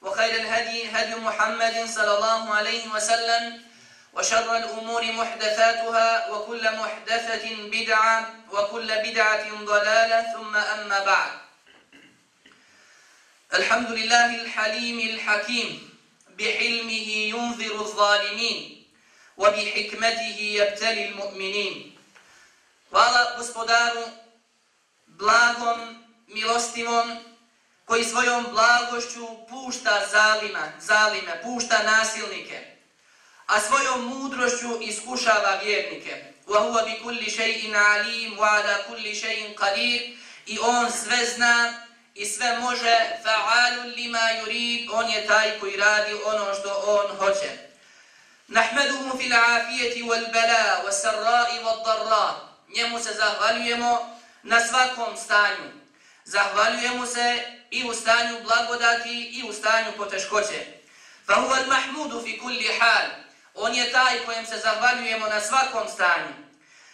وخير الهدي هدي محمد صلى الله عليه وسلم وشر الأمور محدثاتها وكل محدثة بدعة وكل بدعة ضلالة ثم أما بعد. الحمد لله الحليم الحكيم بحلمه ينذر الظالمين وبحكمته يبتلي المؤمنين. Hvala gospodaru blagom, milostivom, koji svojom blagošću pušta zalima, zalime, pušta nasilnike, a svojom mudrošću iskušava vjernike. وَهُوَ بِكُلِّ شَيْءٍ عَلِيمٌ وَعَلَى كُلِّ شَيْءٍ قَدِيرٌ I on sve zna i sve može فَعَالٌ لِمَا يُرِيدٌ On je taj koji radi ono što on hoće. نَحْمَدُهُ فِي الْعَافِيَةِ وَالْبَلَاءِ وَالسَّرَّاءِ وَالضَّرَّاءِ Njemu se zahvaljujemo na svakom stanju. Zahvaljujemo se i u stanju blagodati i u stanju poteškoće. فَهُوَ الْمَحْمُودُ فِي كُلِّ حَالٍ On je taj kojem se zahvaljujemo na svakom stanju.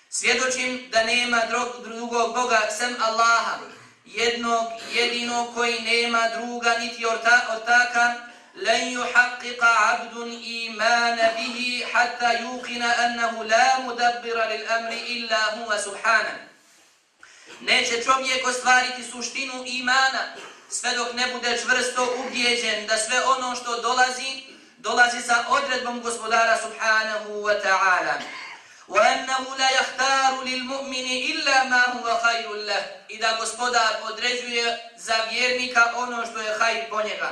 Svjedočim da nema drugog Boga sem Allaha, jednog, jedinog koji nema druga niti ortaka, لن يحقق عبد إيمان به حتى يوقن أنه لا مدبر للأمر إلا هو سبحانه Neće čovjek ostvariti suštinu imana sve dok ne bude čvrsto ubjeđen da sve ono što dolazi, dolazi sa odredbom gospodara subhanahu wa ta'ala. وَأَنَّهُ لَا يَحْتَارُ لِلْمُؤْمِنِ إِلَّا مَا هُوَ خَيْرُ اللَّهِ I da gospodar određuje za vjernika ono što je hajr po njega.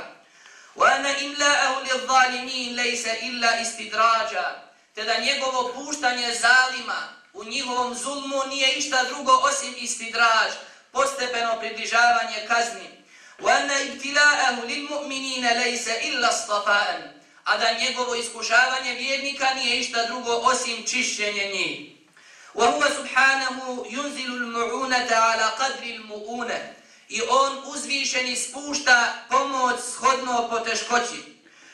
وَأَنَّ إِمْلَاءَهُ لِلظَّالِمِينَ لَيْسَ إِلَّا إِسْتِدْرَاجًا Te da njegovo puštanje zalima u njihovom zulmu nije išta drugo osim istidraž, postepeno približavanje kazni. وَأَنَّ إِبْتِلَاءَهُ لِلْمُؤْمِنِينَ لَيْسَ إِلَّا صَفَاءً A da njegovo iskušavanje vjernika nije išta drugo osim čišćenje njih. وَهُوَ سُبْحَانَهُ يُنْزِلُ الْمُعُونَةَ عَلَى قَدْرِ الْمُؤُونَ I on uzvišeni spušta pomoć shodno po teškoći.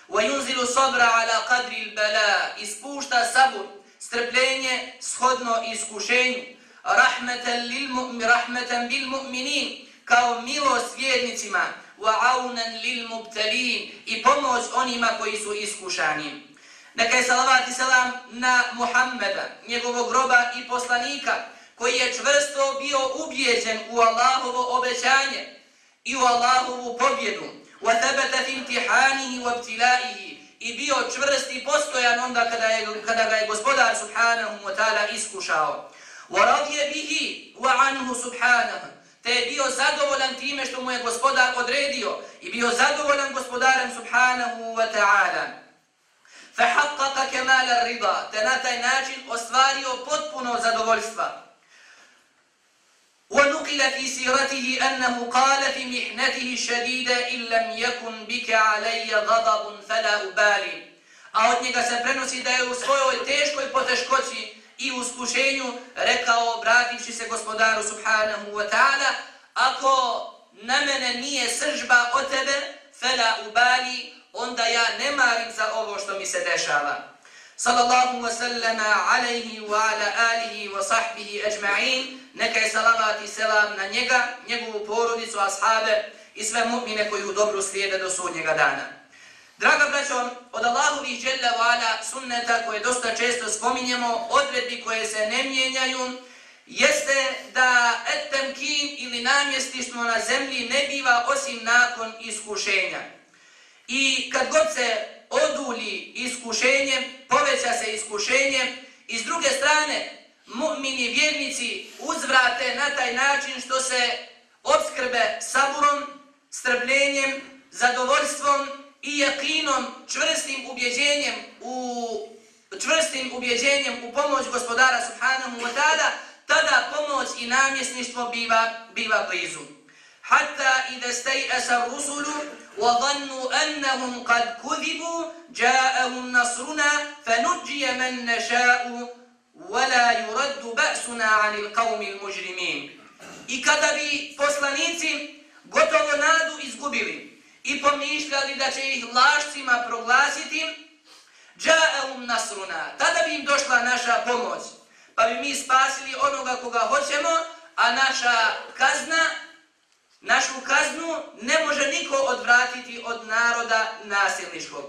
وَيُنْزِلُ صَبْرَ عَلَى قَدْرِ الْبَلَا I spušta sabur strpljenje shodno iskušenju, rahmetan, lil mu'mi, rahmetan bil mu'minin, kao milost vjernicima, wa aunan lil mubtalin, i pomoć onima koji su iskušani. Neka je salavat i salam na Muhammeda, njegovog groba i poslanika, koji je čvrsto bio ubjeđen u Allahovo obećanje i u Allahovu pobjedu, wa thabata fi imtihanihi wa ibtilaihi, i bio čvrst i postojan onda kada, je, kada ga je gospodar subhanahu wa ta'ala iskušao. وَرَضْيَ بِهِ وَعَنْهُ سُبْحَانَهُ Te je bio zadovoljan time što mu je gospodar odredio i bio zadovoljan gospodarem subhanahu wa ta'ala. فَحَقَّقَ كَمَالَ الرِّضَى Te na taj način ostvario potpuno zadovoljstva. ونقل في سيرته أنه قال في محنته الشديدة إن لم يكن بك علي غضب فلا أبالي A od njega se prenosi da je u svojoj teškoj poteškoći i uskušenju rekao, obrativši se gospodaru subhanahu wa ta'ala, ako na mene nije sržba od tebe, fela ubali, onda ja ne marim za ovo što mi se dešava. sallallahu wa sallama alaihi wa ala alihi wa sahbihi ajma'in, neka je salavat i selam na njega, njegovu porodicu, ashabe i sve mu'mine koji u dobru slijede do sudnjega dana. Draga braćo, od Allahovih dželja vala sunneta koje dosta često spominjemo, odredbi koje se ne mijenjaju, jeste da etemkin ili namjestištvo na zemlji ne biva osim nakon iskušenja. I kad god se odulji iskušenje, poveća se iskušenje i s druge strane mu'mini vjernici uzvrate na taj način što se obskrbe saburom, strpljenjem, zadovoljstvom i jakinom, čvrstim ubjeđenjem u čvrstim ubjeđenjem u pomoć gospodara subhanahu wa ta'ala, tada pomoć i namjesništvo biva, biva blizu. Hatta ida stajasa rusulu wa dhannu annahum qad kudibu, ja'ahum nasruna fanuđije man naša'u wa la yuraddu ba'suna anil qawmi muđrimin. I kada bi poslanici gotovo nadu izgubili i pomišljali da će ih lašcima proglasiti, džaelum nasruna, tada bi im došla naša pomoć pa bi mi spasili onoga koga hoćemo, a naša kazna, našu kaznu ne može niko odvratiti od naroda nasilniškog.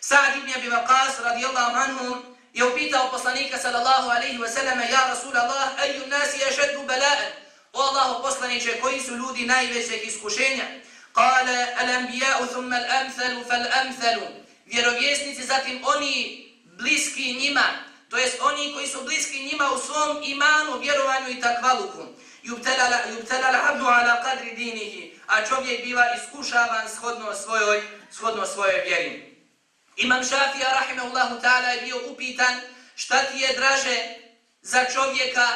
Sa'd ibn Abi Waqas radijallahu anhu je upitao poslanika sallallahu alaihi wa sallam Ja Rasulallah, eju nasi ješeddu bala'a? O Allahu poslaniće, koji su ljudi najvećeg iskušenja? Kale, الانبياء ثم thumma al-amthalu fal-amthalu. Vjerovjesnici, zatim oni bliski njima, to jest oni koji su bliski njima u svom imanu, vjerovanju i takvaluku. Yubtala abdu ala qadri dinihi, a čovjek biva iskušavan shodno svojoj, shodno svojoj vjeri. Imam Šafija, rahimahullahu ta'ala, je bio upitan šta ti je draže za čovjeka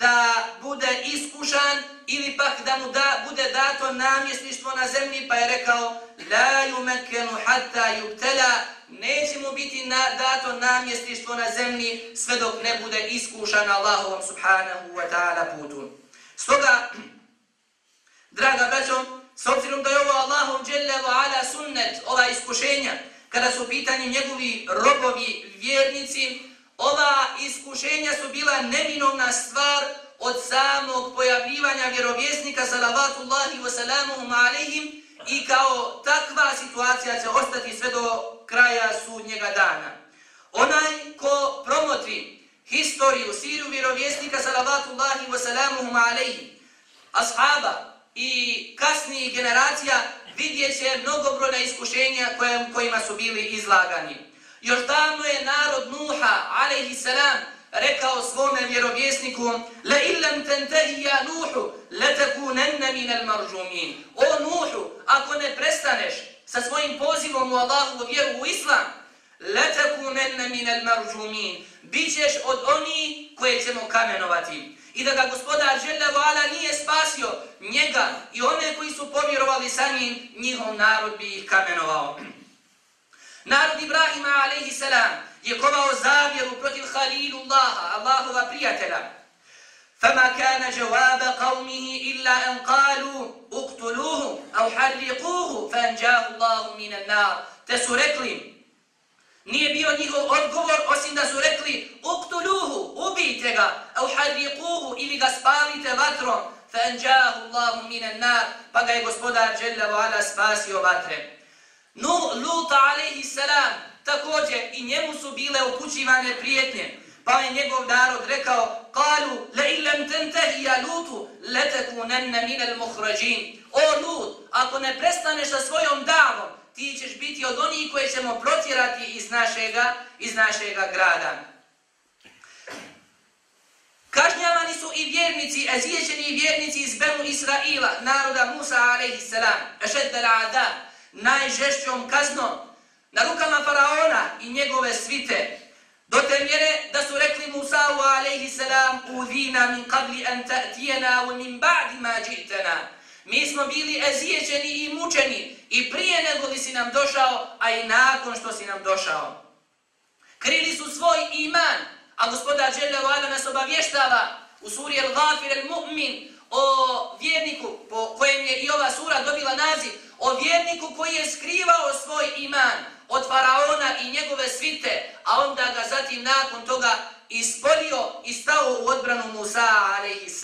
da bude iskušan ili pak da mu da, bude dato namjesništvo na zemlji, pa je rekao La yumekenu hatta yubtala neće mu biti na, dato namjesništvo na zemlji sve dok ne bude iskušan Allahovom subhanahu wa ta'ala putu. Stoga, draga braćo, s obzirom da je ovo Allahom dželle wa ala sunnet, ova iskušenja, kada su pitanje njegovi robovi, vjernici, ova iskušenja su bila neminovna stvar od samog pojavljivanja vjerovjesnika salavatullahi wa salamuhum i kao takva situacija će ostati sve do kraja sudnjega dana. Onaj ko promotri historiju, siriju vjerovjesnika salavatullahi wa salamuhum ashaba i kasnijih generacija vidjet će mnogobrojna iskušenja kojima su bili izlagani. Još davno je narod Nuha alaihi salam rekao svome vjerovjesniku La illam tentehi ja Nuhu, latakunanna minel maržumin. O Nuhu, ako ne prestaneš sa svojim pozivom u Allahu vjeru u Islam, latakunanna minel maržumin. Bićeš od oni koje ćemo kamenovati. I da ga gospodar Želevo Ala nije spasio njega i one koji su povjerovali sa njim, njihov narod bi ih kamenovao. Narod Ibrahima alaihi salam je kovao zavjeru protiv Halilullaha, Allahova prijatelja. فما كان جواب قومه إلا أن قالوا اقتلوه أو حرقوه فأنجاه الله من النار تسرقلي Nije bio njihov odgovor osim da su rekli uktuluhu, ubijte ga, au harriquhu ili ga spalite vatrom, fa anjahu Allahu minan nar, pa ga je gospodar Jalla wa ala spasio vatre. No, Luta alaihi salam, također i njemu su bile upućivane prijetnje. Pa je njegov narod rekao, kalu, la illam tentahi ja lutu, letekunenne minel muhrađin. O Lut, ako ne prestaneš sa svojom davom, ti ćeš biti od onih koje ćemo protjerati iz našega, iz našega grada. Kažnjavani su i vjernici, ezijećeni vjernici iz Benu Israila, naroda Musa a.s. Ešeddel adab, najžešćom kaznom, na rukama faraona i njegove svite, Do te mjere da su rekli Musa alaihi salam Udina min qabli an ta'tijena u min ba'di ma ji'tana Mi smo bili ezijećeni i mučeni i prije nego li si nam došao, a i nakon što si nam došao. Krili su svoj iman, a gospoda Đelja Vala nas obavještava u suri Al-Ghafir Al-Mu'min o vjerniku po kojem je i ova sura dobila naziv, o vjerniku koji je skrivao svoj iman, od faraona i njegove svite, a onda ga zatim nakon toga ispolio i stao u odbranu Musa a.s.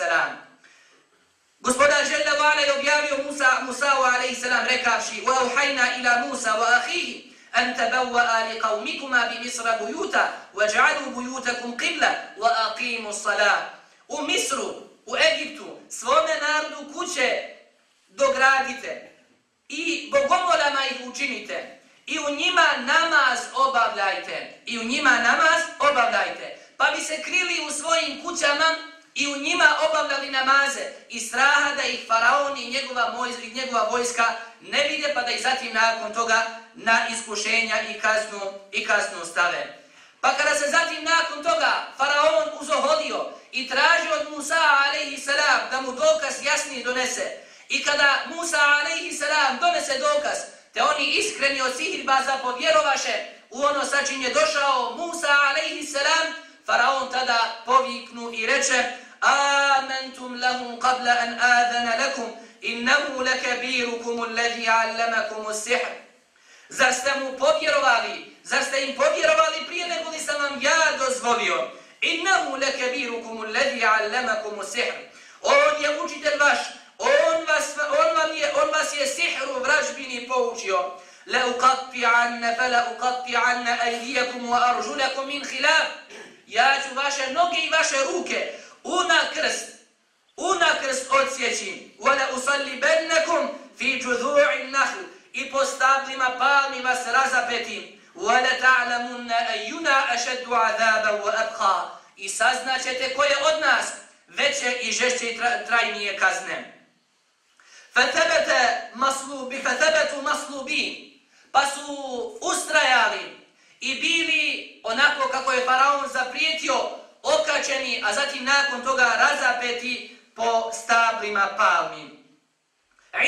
Gospodar Žele Vala je objavio Musa, Musa a.s. rekavši وَاُحَيْنَا إِلَى مُوسَى وَأَخِيهِ أَنْ تَبَوَّأَ لِقَوْمِكُمَا بِمِصْرَ بُيُوتَ وَجْعَلُوا بُيُوتَكُمْ قِبْلَ وَأَقِيمُوا الصَّلَاةِ U Misru, u Egiptu, svome narodu kuće dogradite i bogomolama ih učinite i u njima namaz obavljajte. I u njima namaz obavljajte. Pa bi se krili u svojim kućama i u njima obavljali namaze i straha da ih faraon i njegova, moj, njegova vojska ne vide pa da ih zatim nakon toga na iskušenja i kaznu, i kaznu stave. Pa kada se zatim nakon toga faraon uzoholio i tražio od Musa a.s. da mu dokaz jasniji donese i kada Musa a.s. donese dokaz te oni iskreni od sihirbaza povjerovaše u ono sa čim je došao Musa a.s. Faraon tada poviknu i reče Amentum lahum qabla an adana lakum innahu lakabirukum alladhi allamakum as-sihr Zar ste mu povjerovali? Zar ste im povjerovali prije nego li sam vam ja dozvolio? Innahu lakabirukum alladhi allamakum as-sihr On je učitelj vaš On vas, on vam je, on vas je sihru vražbini poučio. La uqatti'anna uqatti uqatti'anna aydiyakum wa arjulakum min khilaf. Ja ću vaše noge i vaše ruke una krst, una krst odsjeći. Wa la usallibannakum fi judhu'in nahl. I po stablima palmi vas razapetim. Wa la ta'lamunna ayyuna ašeddu 'adaban wa abqa. I saznaćete ko je od nas veće i žešće i trajnije kazne فثبت مصلوب فثبت مصلوبين pa su ustrajali i bili onako kako je faraon zaprijetio okačeni, a zatim nakon toga razapeti po stablima palmi.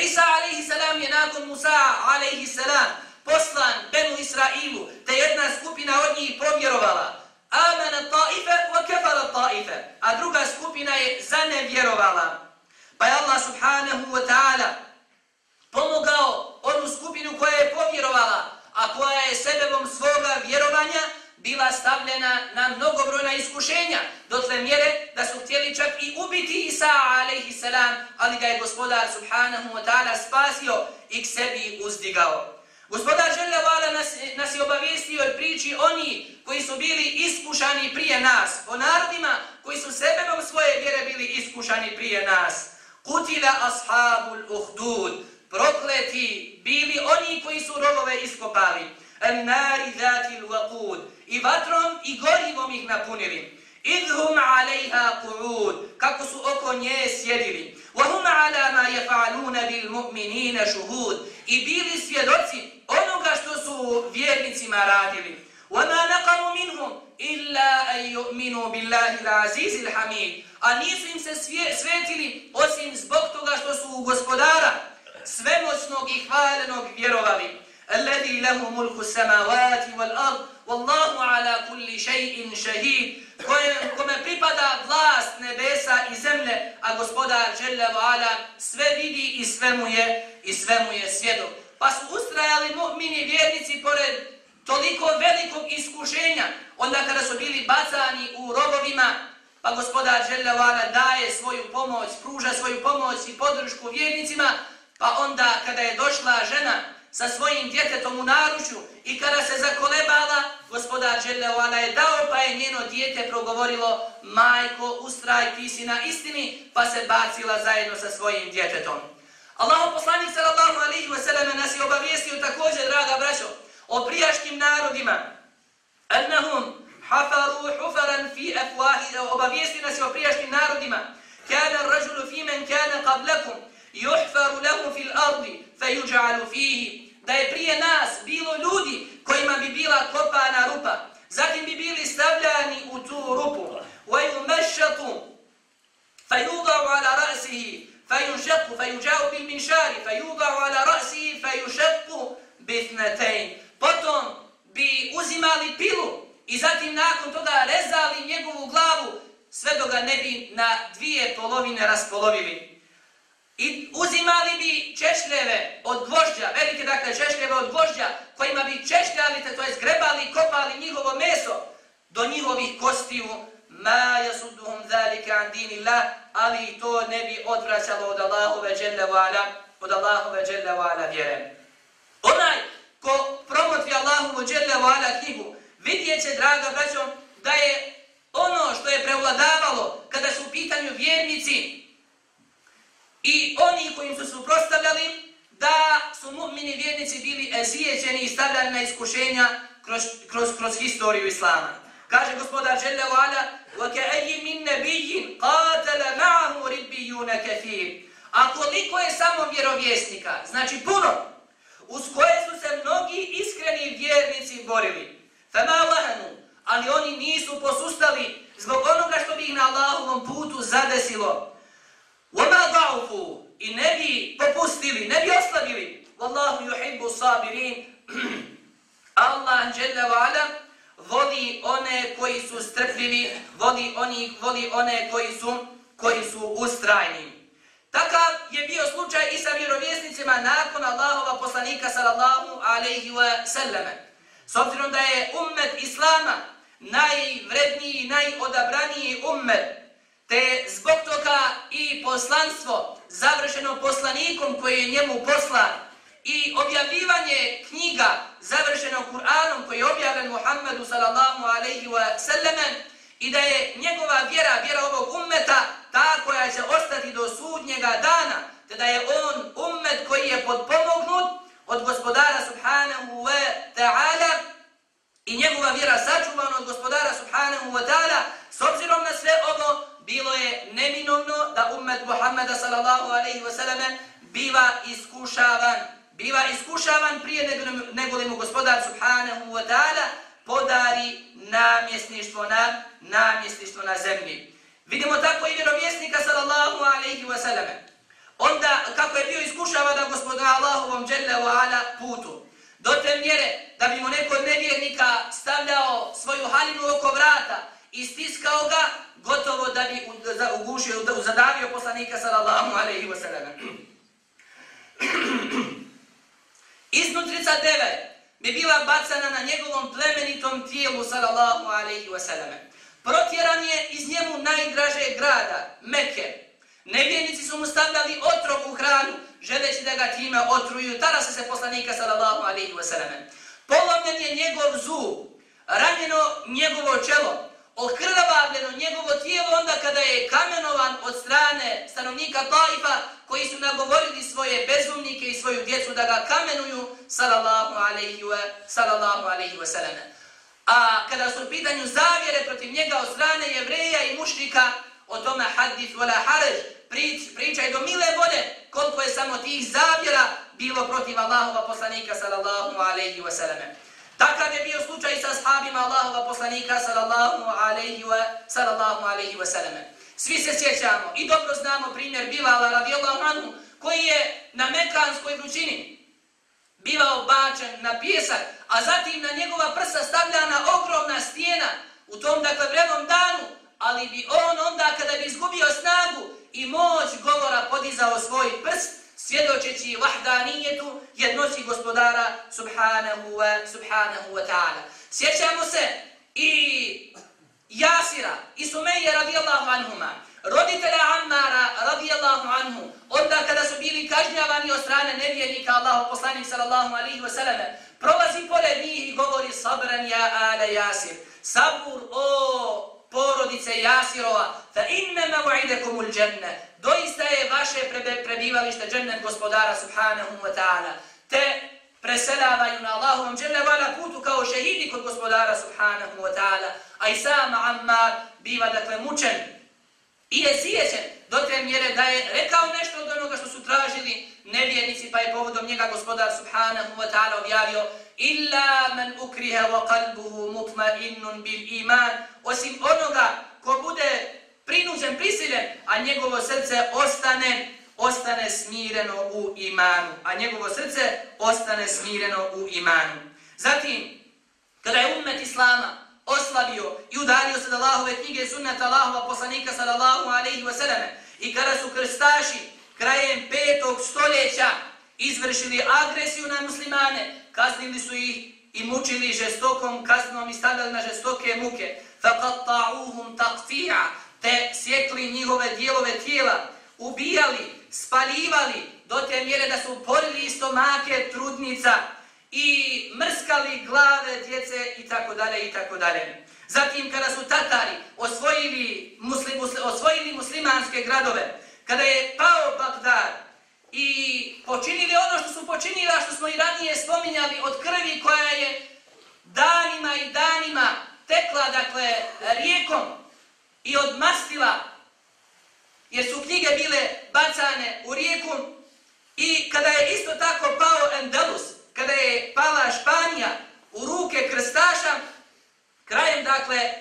Isa a.s. je nakon Musa a.s. poslan Benu Israilu, te jedna skupina od njih povjerovala. Subhanahu wa ta'ala spasio i k sebi uzdigao. Gospodar Željavala nas, nas je obavijestio i priči oni koji su bili iskušani prije nas, o narodima koji su sebebom svoje vjere bili iskušani prije nas. Kutila ashabul uhdud. Prokleti bili oni koji su rovove iskopali. El nari zatil waqud. I vatrom i gorivom ih napunili. Idhum alejha ku'ud. Kako su oko nje sjedili. Wahum ala ma jefa'aluna bil mu'minina šuhud. I bili svjedoci onoga što su vjernicima radili. وَمَا نَقَمُ مِنْهُمْ إِلَّا أَنْ يُؤْمِنُوا بِاللَّهِ الْعَزِيزِ الْحَمِيدِ A nisu im se svetili osim zbog toga što su u gospodara svemoćnog i hvalenog vjerovali. الَّذِي لَهُ مُلْكُ السَّمَوَاتِ وَالْأَرْضِ وَاللَّهُ عَلَى كُلِّ شَيْءٍ شَهِيدٍ kome pripada vlast nebesa i zemlje, a gospodar Jalla Ala sve vidi i sve mu je, i sve mu je svjedok. Pa su ustrajali mu'mini vjernici pored toliko velikog iskušenja, onda kada su bili bacani u robovima, pa gospodar Željavala daje svoju pomoć, pruža svoju pomoć i podršku vjernicima, pa onda kada je došla žena sa svojim djetetom u naručju i kada se zakolebala, gospodar Željavala je dao pa je njeno djete progovorilo majko, ustraj, ti si na istini, pa se bacila zajedno sa svojim djetetom. Allaho poslanik sallallahu alihi wasallam nas je obavijestio također, draga braćo, o prijašnjim narodima. Annahum hafaru hufaran fi afwahi, obavijestio nas o prijašnjim narodima. Kana rajulu fi men kana qablakum, يحفر له في الارض فيجعل فيه. Da je prije nas bilo ljudi kojima bi bila kopana rupa. Zatim bi bili stavljani u tu rupu. Wa yumashatu, fe ala rasihi, fe yunšaku, fe yuđau bil minšari, ala rasihi, fe bi bitnatein. Potom bi uzimali pilu i zatim nakon toga rezali njegovu glavu sve do ga ne bi na dvije polovine raspolovili i uzimali bi češljeve od gvožđa, velike dakle češljeve od gvožđa, kojima bi češljali, to je zgrebali i kopali njihovo meso do njihovih kostiju, ma yasudduhum zalika an dinillah, ali to ne bi odvraćalo od Allahove dželle vala, od Allahove dželle vala vjere. Onaj ko promotri Allahovu dželle vala knjigu, vidjeće, draga braćo, da je ono što je prevladavalo kada su u pitanju vjernici i oni kojim su suprostavljali, da su mu'mini vjernici bili ezijećeni i stavljani na iskušenja kroz, kroz, kroz historiju Islama. Kaže gospodar Jelle wa ala, وَكَأَيِّ مِنْ نَبِيِّنْ قَاتَلَ مَعَهُ رِبِّيُّنَ كَثِيرٍ A koliko je samo vjerovjesnika, znači puno, uz koje su se mnogi iskreni vjernici borili. فَمَا لَهَنُوا Ali oni nisu posustali zbog onoga što bi ih na Allahovom putu zadesilo. وَمَا ضَعُفُوا I ne bi popustili, ne bi oslabili. وَاللَّهُ يُحِبُّ صَابِرِينَ Allah, Jelle wa ala, voli one koji su strpljivi, voli, oni, voli one koji su, koji su ustrajni. Takav je bio slučaj i sa vjerovjesnicima nakon Allahova poslanika sallallahu alaihi wa sallame. S obzirom da je ummet Islama najvredniji, najodabraniji ummet, te zbog toga i poslanstvo završeno poslanikom koji je njemu poslan i objavljivanje knjiga završeno Kur'anom koji je objavljen Muhammedu sallallahu alaihi wa sallam i da je njegova vjera, vjera ovog ummeta, ta koja će ostati do sudnjega dana, te da je on ummet koji je podpomognut od gospodara subhanahu wa ta'ala i njegova vjera sačuvana od gospodara subhanahu wa ta'ala, s obzirom na sve ovo, bilo je neminovno da ummet Muhammeda sallallahu alaihi wasallam biva iskušavan biva iskušavan prije nego, nego li mu gospodar subhanahu wa ta'ala podari namjesništvo na, namjesništvo na zemlji. Vidimo tako i vjerovjesnika sallallahu alaihi wasallam. Onda kako je bio iskušavan da gospodar Allahovom dželle wa ala putu. Do te mjere da bi mu neko nevjernika stavljao svoju halinu oko vrata i stiskao ga, gotovo da bi ugušio, zadavio poslanika sallallahu alaihi wa sallam. Iznutrica deve bi bila bacana na njegovom plemenitom tijelu, sallallahu alaihi wasallam. Protjeran je iz njemu najdraže grada, Mekke. Nevjernici su mu stavljali otrov u hranu, želeći da ga time otruju. Tada se se poslanika, sallallahu alaihi wasallam. Polomljen je njegov zub, ranjeno njegovo čelo, okrvavljeno njegovo tijelo onda kada je kamenovan od strane stanovnika Taifa koji su nagovorili svoje bezumnike i svoju djecu da ga kamenuju sallallahu alaihi wa, sallallahu alaihi wa sallam. A kada su u pitanju zavjere protiv njega od strane jevreja i mušnika, o tome hadith wala harež, prič, pričaj do mile vode koliko je samo tih zavjera bilo protiv Allahova poslanika sallallahu alaihi wa sallam. Takav je bio slučaj sa ashabima Allahova poslanika sallallahu alaihi wa, sallallahu alaihi wa sallam. Svi se sjećamo i dobro znamo primjer Bilala radijallahu anhu koji je na mekanskoj vrućini bivao bačen na pjesak, a zatim na njegova prsa stavljana ogromna stijena u tom dakle vremom danu, ali bi on onda kada bi izgubio snagu i moć govora podizao svoj prst, svjedočeći vahdanijetu jednosti gospodara subhanahu wa, subhanahu wa ta'ala. Sjećamo se i Jasira i Sumeje radijallahu anhuma, roditelja Ammara radijallahu anhu, onda kada su bili kažnjavani od strane nevjernika Allahu poslanik sallallahu alihi wasallam, prolazi pored njih i govori sabran ja ala Jasir, sabur o porodice Jasirova, fa inna maw'idakumul janna. Doista je vaše prebivalište džennet gospodara subhanahu wa ta'ala. Te preselavaju na Allahovom dženne vala putu kao šehidi kod gospodara subhanahu wa ta'ala. A i sam Ammar biva dakle mučen i je sjećen do te mjere da je rekao nešto od onoga što su tražili nevjernici pa je povodom njega gospodar subhanahu wa ta'ala objavio illa man ukriha wa qalbuhu mutma'innun bil iman osim onoga ko bude prinuđen, prisiljen, a njegovo srce ostane ostane smireno u imanu. A njegovo srce ostane smireno u imanu. Zatim, kada je ummet Islama oslabio i udario se od Allahove knjige sunnata Allahova poslanika sallallahu alaihi wa sallam i kada su krstaši krajem petog stoljeća izvršili agresiju na muslimane, kaznili su ih i mučili žestokom kaznom i stavljali na žestoke muke. فَقَطَّعُوهُمْ تَقْتِيعًا te sjekli njihove dijelove tijela, ubijali, spaljivali do te mjere da su porili stomake trudnica i mrskali glave djece i tako dalje i tako dalje. Zatim kada su Tatari osvojili, muslim, osvojili muslimanske gradove, kada je pao Bagdad i počinili ono što su počinili, što smo i ranije spominjali od krvi koja je danima i danima tekla, dakle, rijekom i odmastila, jer su knjige bile bacane u rijeku. I kada je isto tako pao Endelus, kada je pala Španija u ruke krstaša, krajem, dakle,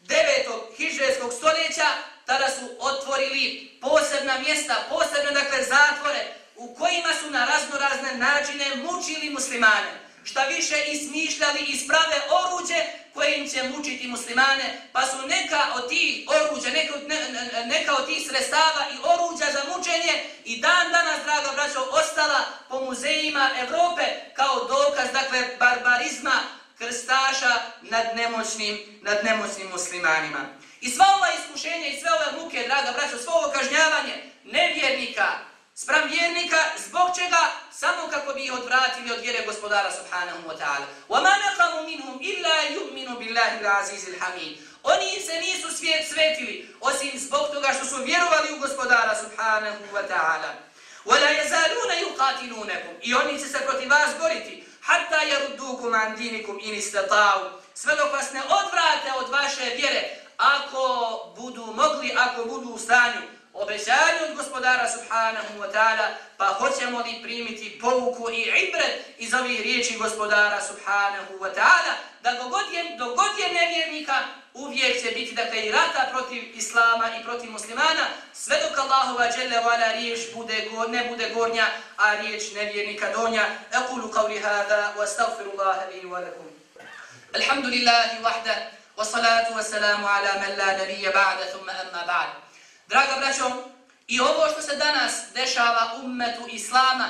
devetog hižreskog stoljeća, tada su otvorili posebna mjesta, posebne, dakle, zatvore, u kojima su na raznorazne načine mučili muslimane. Šta više ismišljali i sprave oruđe koje im će mučiti muslimane, pa su neka od tih oruđa, neka, ne, neka od tih sredstava i oruđa za mučenje i dan danas, draga braćo, ostala po muzejima Evrope kao dokaz, dakle, barbarizma krstaša nad nemoćnim, nad nemoćnim muslimanima. I sva ova iskušenja i sve ove muke, draga braćo, svo ovo kažnjavanje nevjernika, sprem vjernika, zbog čega? Samo kako bi ih odvratili od vjere gospodara subhanahu wa ta'ala. وَمَا نَقَمُ مِنْهُمْ إِلَّا يُؤْمِنُ بِاللَّهِ الْعَزِيزِ الْحَمِيدِ Oni se nisu svijet svetili, osim zbog toga što su vjerovali u gospodara subhanahu wa ta'ala. وَلَا يَزَالُونَ يُقَاتِلُونَكُمْ I oni će se protiv vas boriti. حَتَّى يَرُدُّوكُمْ عَنْ دِينِكُمْ إِنِ اسْتَطَاعُ Sve dok vas ne odvrate od vaše vjere, ako budu mogli, ako budu u stanju, obećanje od gospodara subhanahu wa ta'ala, pa hoćemo li primiti pouku i ibret iz ovih riječi gospodara subhanahu wa ta'ala, da dogod je, dogod je nevjernika, uvijek će biti dakle i rata protiv islama i protiv muslimana, sve dok Allahova dželle vala riječ bude ne bude gornja, a riječ nevjernika donja. Ekulu kavli hada, wa astaghfirullaha li wa lakum. Alhamdulillahi wahda, Wassalatu wassalamu ala man la nabija ba'da, thumma amma ba'da. Draga braćo, i ovo što se danas dešava ummetu Islama,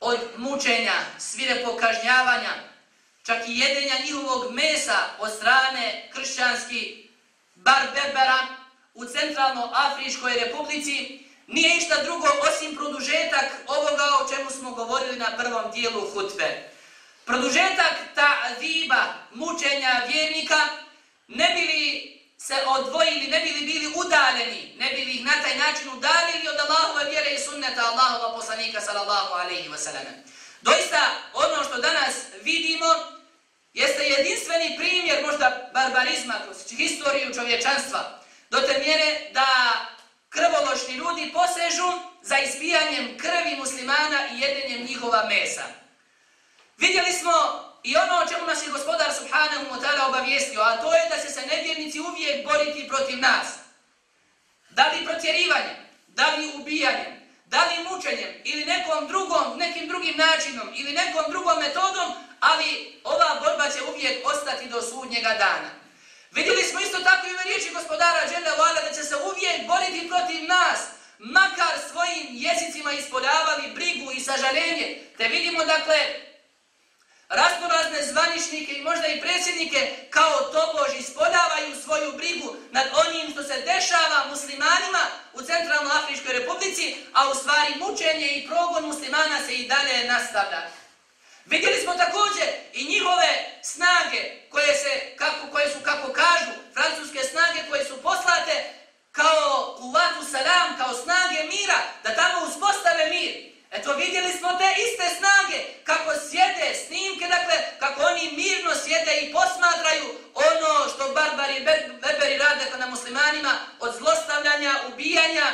od mučenja, svire pokažnjavanja, čak i jedenja njihovog mesa od strane kršćanski barbebera u centralno-afričkoj republici, nije ništa drugo osim produžetak ovoga o čemu smo govorili na prvom dijelu hutbe. Produžetak ta viba mučenja vjernika ne bili se odvojili, ne bili bili udaljeni, ne bili ih na taj način udaljili od Allahove vjere i sunneta Allahova poslanika sallallahu alaihi wa sallam. Doista, ono što danas vidimo, jeste jedinstveni primjer možda barbarizma kroz historiju čovječanstva, do te mjere da krvološni ljudi posežu za ispijanjem krvi muslimana i jedenjem njihova mesa. Vidjeli smo I ono o čemu nas je gospodar subhanahu wa ta'ala obavijestio, a to je da se se nevjernici uvijek boriti protiv nas. Da li protjerivanjem, da li ubijanjem, da li mučenjem ili nekom drugom, nekim drugim načinom ili nekom drugom metodom, ali ova borba će uvijek ostati do sudnjega dana. Vidjeli smo isto tako i u riječi gospodara Đele Vala da će se uvijek boriti protiv nas, makar svojim jezicima ispoljavali brigu i sažaljenje. Te vidimo dakle raznorazne zvanišnike i možda i predsjednike kao tobož ispodavaju svoju brigu nad onim što se dešava muslimanima u Centralno-Afričkoj republici, a u stvari mučenje i progon muslimana se i dalje nastavlja. Vidjeli smo također i njihove snage koje, se, kako, koje su, kako kažu, francuske snage koje su poslate kao u Vatu salam, kao snage mira, da tamo uspostave mir. Eto vidjeli smo te iste snage kako sjede snimke, dakle kako oni mirno sjede i posmatraju ono što barbari i beberi rade na muslimanima od zlostavljanja, ubijanja,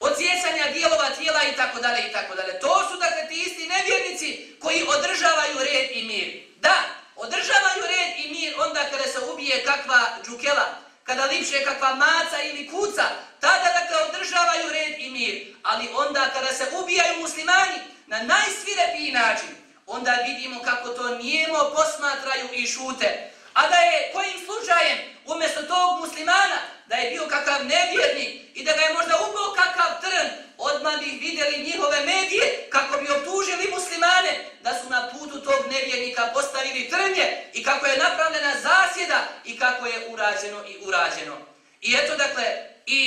odsjecanja dijelova tijela i tako dalje i tako dalje. To su dakle ti isti nevjernici koji održavaju red i mir. Da, održavaju red i mir onda kada se ubije kakva džukela, kada lipše kakva maca ili kuca, tada dakle održavaju red i mir. Ali onda kada se ubijaju muslimani na najsvirepiji način, onda vidimo kako to nijemo posmatraju i šute. A da je kojim slučajem umjesto tog muslimana, da je bio kakav nevjernik i da ga je možda ubao kakav trn, odmah bi vidjeli njihove medije kako bi optužili muslimane da su na putu tog nevjernika postavili trnje i kako je napravljena zasjeda i kako je urađeno i urađeno. I eto dakle, i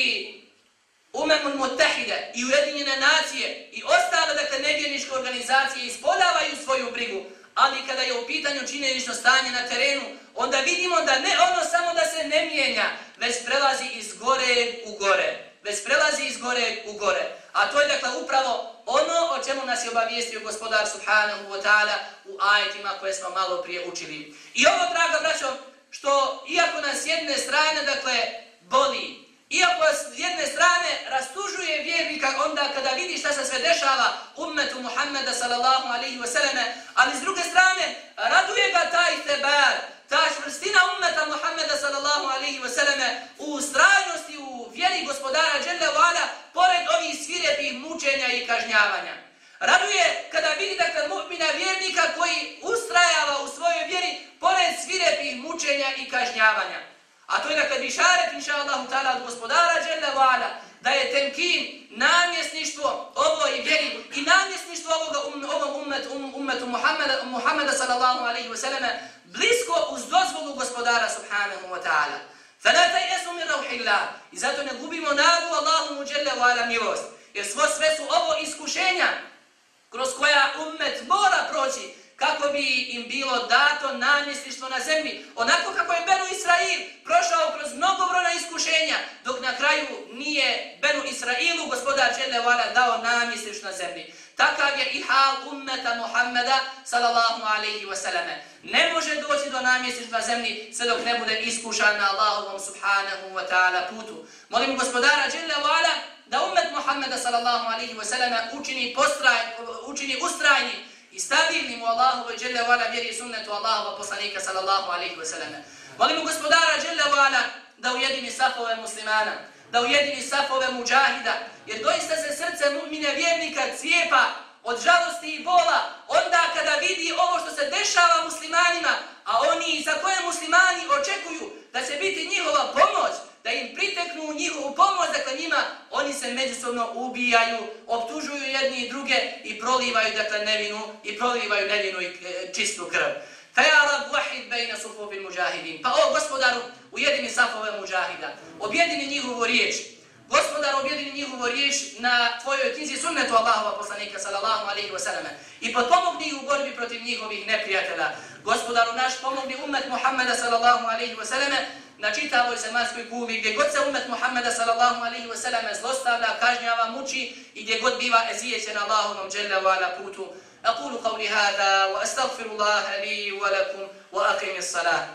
Umemul Mutahide i Ujedinjene nacije i ostale dakle nevjerničke organizacije ispoljavaju svoju brigu, ali kada je u pitanju činjenično stanje na terenu, onda vidimo da ne ono samo da se ne mijenja, već prelazi iz gore u gore. Već prelazi iz gore u gore. A to je dakle upravo ono o čemu nas je obavijestio gospodar Subhanahu wa ta'ala u ajetima koje smo malo prije učili. I ovo, draga braćo, što iako nas jedne strane, dakle, boli, Iako s jedne strane rastužuje vjernika onda kada vidi šta se sve dešava ummetu Muhammeda sallallahu alaihi wa sallam, ali s druge strane raduje ga taj tebar, ta švrstina ummeta Muhammeda sallallahu alaihi wa sallam u strajnosti, u vjeri gospodara Jalla wa'ala, pored ovih svirepih mučenja i kažnjavanja. Raduje kada vidi dakle mu'mina vjernika koji ustrajava u svojoj vjeri pored svirepih mučenja i kažnjavanja. A to je dakle bišaret, inša Allahu ta'ala, od gospodara Jalla wa'ala, da je temkin, namjesništvo ovoj vjeri i namjesništvo ovoga um, ovom ummet, um, ummetu Muhammeda, Muhammeda sallallahu alaihi wa sallam blisko uz dozvolu gospodara subhanahu wa ta'ala. Fala tajesu min rauhillah. I zato ne gubimo nadu Allahu mu vala milost. Jer svo sve su ovo iskušenja kroz koja ummet mora proći kako bi im bilo dato namjesništvo na zemlji. Onako kako je Benu Israil prošao kroz mnogobrona iskušenja, dok na kraju nije Benu Israilu gospodar Đelevala dao namjesništvo na zemlji. Takav je i hal ummeta Muhammeda sallallahu alaihi wasallam. Ne može doći do namjesništva zemlji sve dok ne bude iskušan na Allahovom subhanahu wa ta'ala putu. Molim gospodara Đelevala da ummet Muhammeda sallallahu alaihi wasallam učini, postraj, učini ustrajni i stabilnim mu Allahovoj ve dželle vala vjeri sunnetu Allahova poslanika sallallahu alaihi ve selleme. Molimo gospodara dželle vala da ujedini safove muslimana, da ujedini safove muđahida, jer doista se srce mu'mine vjernika cijepa od žalosti i bola onda kada vidi ovo što se dešava muslimanima, a oni za koje muslimani očekuju da će biti njihova pomoć, da im priteknu u njihovu pomoć, dakle njima, oni se međusobno ubijaju, optužuju jedni i druge i prolivaju, dakle, nevinu, i prolivaju nevinu i e, čistu krv. Fa ja rab wahid bejna sufufil muđahidin. Pa o gospodaru, ujedini safove muđahida, objedini njihovu riječ. Gospodar, objedini njihovu riječ na tvojoj knjizi sunnetu Allahova poslanika, sallallahu alaihi wa sallam. I potpomogni ih u borbi protiv njihovih neprijatelja. Gospodaru naš, pomogni umet Muhammeda, sallallahu alaihi wa sallam, na čitavoj zemaljskoj kuli gdje god se umet Muhammeda sallallahu alaihi wa sallam zlostavlja, kažnjava, muči i gdje god biva ezijećen Allahovom dželle ala putu. أقول قولي هذا وأستغفر الله لي ولكم وأقيم الصلاة.